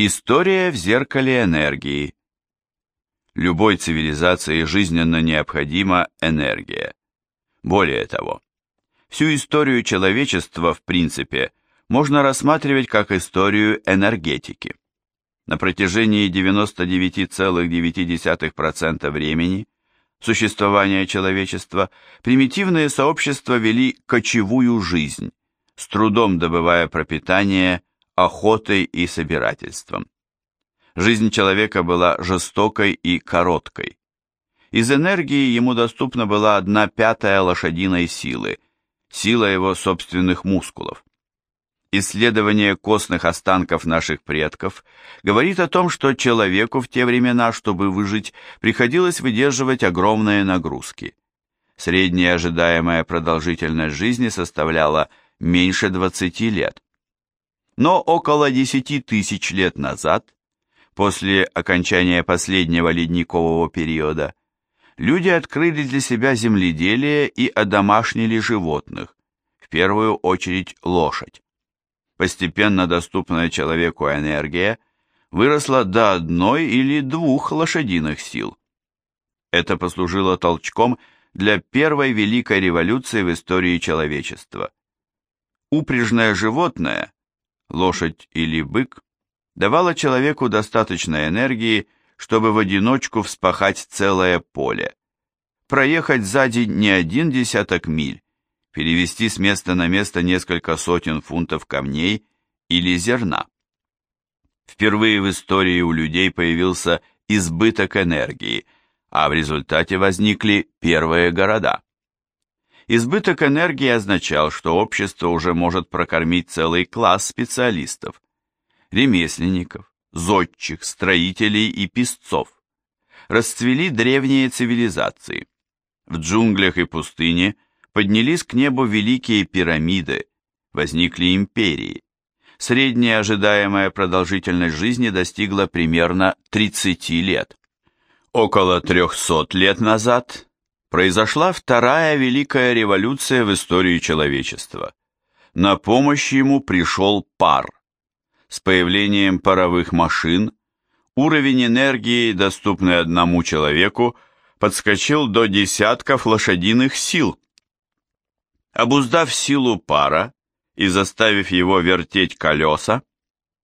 История в зеркале энергии. Любой цивилизации жизненно необходима энергия. Более того, всю историю человечества, в принципе, можно рассматривать как историю энергетики. На протяжении 99,9% времени существования человечества примитивные сообщества вели кочевую жизнь, с трудом добывая пропитание охотой и собирательством. Жизнь человека была жестокой и короткой. Из энергии ему доступна была одна пятая лошадиной силы, сила его собственных мускулов. Исследование костных останков наших предков говорит о том, что человеку в те времена, чтобы выжить, приходилось выдерживать огромные нагрузки. Средняя ожидаемая продолжительность жизни составляла меньше 20 лет. Но около 10 тысяч лет назад, после окончания последнего ледникового периода, люди открыли для себя земледелие и одомашнили животных, в первую очередь лошадь. Постепенно доступная человеку энергия выросла до одной или двух лошадиных сил. Это послужило толчком для первой великой революции в истории человечества. Упряжное животное, лошадь или бык, давало человеку достаточно энергии, чтобы в одиночку вспахать целое поле, проехать за день не один десяток миль, перевести с места на место несколько сотен фунтов камней или зерна. Впервые в истории у людей появился избыток энергии, а в результате возникли первые города. Избыток энергии означал, что общество уже может прокормить целый класс специалистов, ремесленников, зодчих, строителей и писцов. Расцвели древние цивилизации. В джунглях и пустыне поднялись к небу великие пирамиды, возникли империи. Средняя ожидаемая продолжительность жизни достигла примерно 30 лет. Около 300 лет назад произошла вторая великая революция в истории человечества. На помощь ему пришел пар. С появлением паровых машин уровень энергии, доступный одному человеку, подскочил до десятков лошадиных сил. Обуздав силу пара и заставив его вертеть колеса,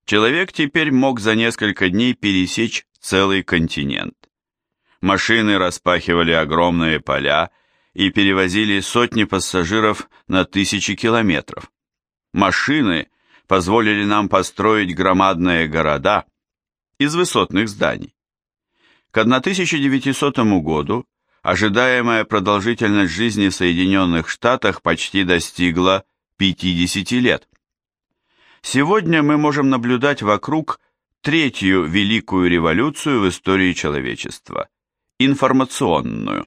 человек теперь мог за несколько дней пересечь целый континент. Машины распахивали огромные поля и перевозили сотни пассажиров на тысячи километров. Машины позволили нам построить громадные города из высотных зданий. К 1900 году ожидаемая продолжительность жизни в Соединенных Штатах почти достигла 50 лет. Сегодня мы можем наблюдать вокруг третью великую революцию в истории человечества информационную.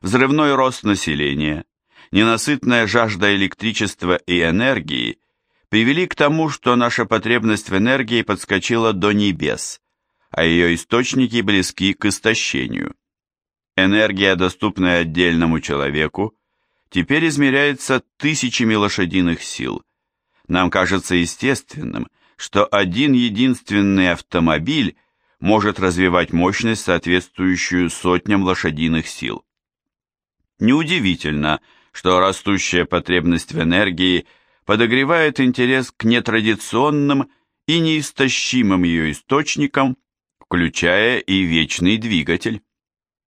Взрывной рост населения, ненасытная жажда электричества и энергии привели к тому, что наша потребность в энергии подскочила до небес, а ее источники близки к истощению. Энергия, доступная отдельному человеку, теперь измеряется тысячами лошадиных сил. Нам кажется естественным, что один единственный автомобиль может развивать мощность, соответствующую сотням лошадиных сил. Неудивительно, что растущая потребность в энергии подогревает интерес к нетрадиционным и неистощимым ее источникам, включая и вечный двигатель.